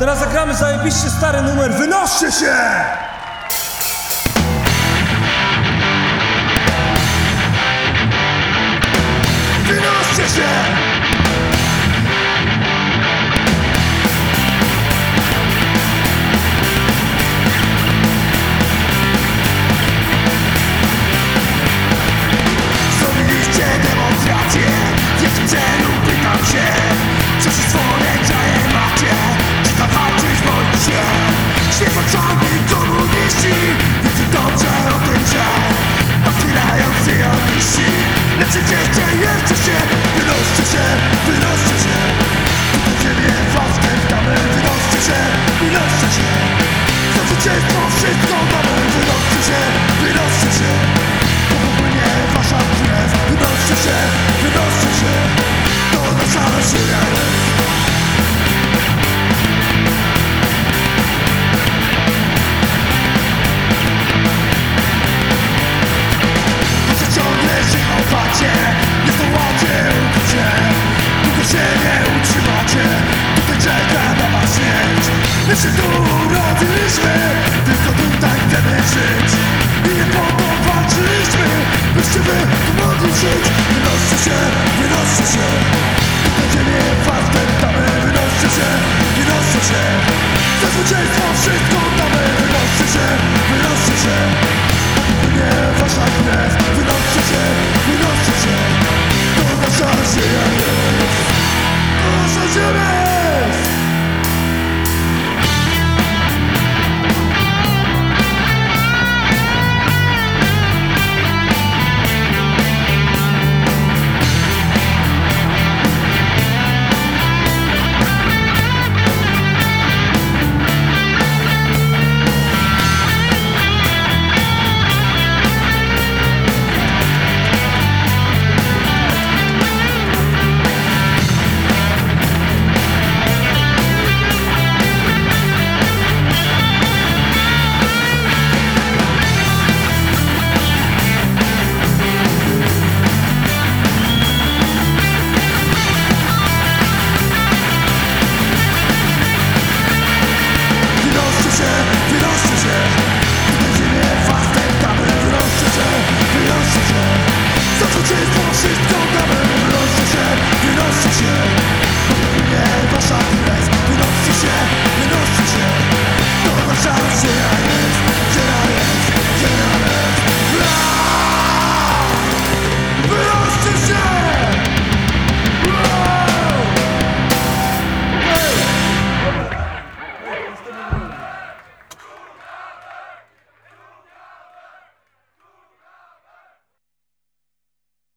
Teraz zagramy zajebiście stary numer. Wynoście się! Wynoście się! she's wszystko do My się tu urodziliśmy Tylko tutaj chcemy żyć. I nie powalczyliśmy Byście wy tu mogli żyć. Wynoście się, wynoście się. Na ziemię was pętamy Wynoście się, wynoście się. Za zwycięstwo wszystko Shit,